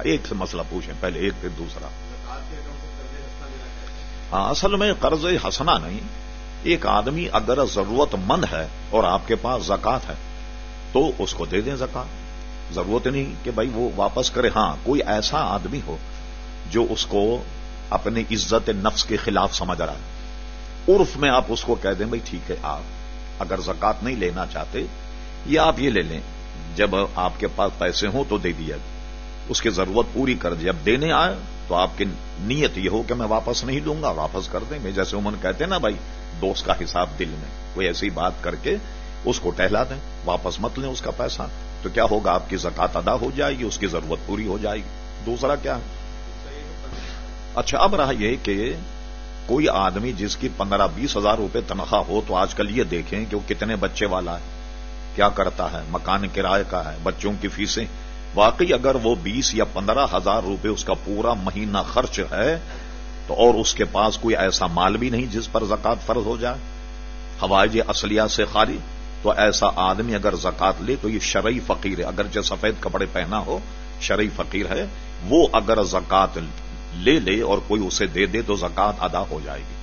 ایک سے مسئلہ پوچھیں، پہلے ایک پھر دوسرا۔ ہاں اصل میں قرض ہنسنا نہیں۔ ایک آدمی اگر ضرورت مند ہے اور آپ کے پاس زکات ہے، تو اس کو دے دیں زکات ضرورت نہیں کہ بھائی وہ واپس کرے۔ ہاں کوئی ایسا آدمی ہو جو اس کو اپنی عزت نفس کے خلاف سمجھ رہا ہے۔ عرف میں آپ اس کو کہہ دیں، بھائی ٹھیک ہے، آپ اگر زکات نہیں لینا چاہتے، یا آپ یہ لے لیں، جب آپ کے پاس پیسے ہوں تو دے دیا۔ اس کی ضرورت پوری کر دی۔ جب دینے آئے تو آپ کی نیت یہ ہو کہ میں واپس نہیں لوں گا، واپس کر دیں گے۔ جیسے عمر کہتے ہیں نا بھائی، دوست کا حساب دل میں۔ کوئی ایسی بات کر کے اس کو ٹہلا دیں، واپس مت لیں اس کا پیسہ۔ تو کیا ہوگا؟ آپ کی زکات ادا ہو جائے گی، اس کی ضرورت پوری ہو جائے گی۔ دوسرا کیا اچھا اب رہا یہ کہ کوئی آدمی جس کی پندرہ بیس ہزار روپے تنخواہ ہو تو آج کل یہ دیکھیں کہ وہ کتنے بچے والا ہے۔ کیا کرتا ہے؟ مکان کرائے کا ہے، بچوں کی فیسیں۔ واقعی اگر وہ بیس یا پندرہ ہزار روپے اس کا پورا مہینہ خرچ ہے، تو اور اس کے پاس کوئی ایسا مال بھی نہیں جس پر زکات فرض ہو جائے۔ ہوائی اصلیات سے خالی، تو ایسا آدمی اگر زکات لے، تو یہ شرعی فقیر ہے۔ اگر جو سفید کپڑے پہنا ہو، شرعی فقیر ہے۔ وہ اگر زکات لے لے اور کوئی اسے دے دے، تو زکات ادا ہو جائے گی۔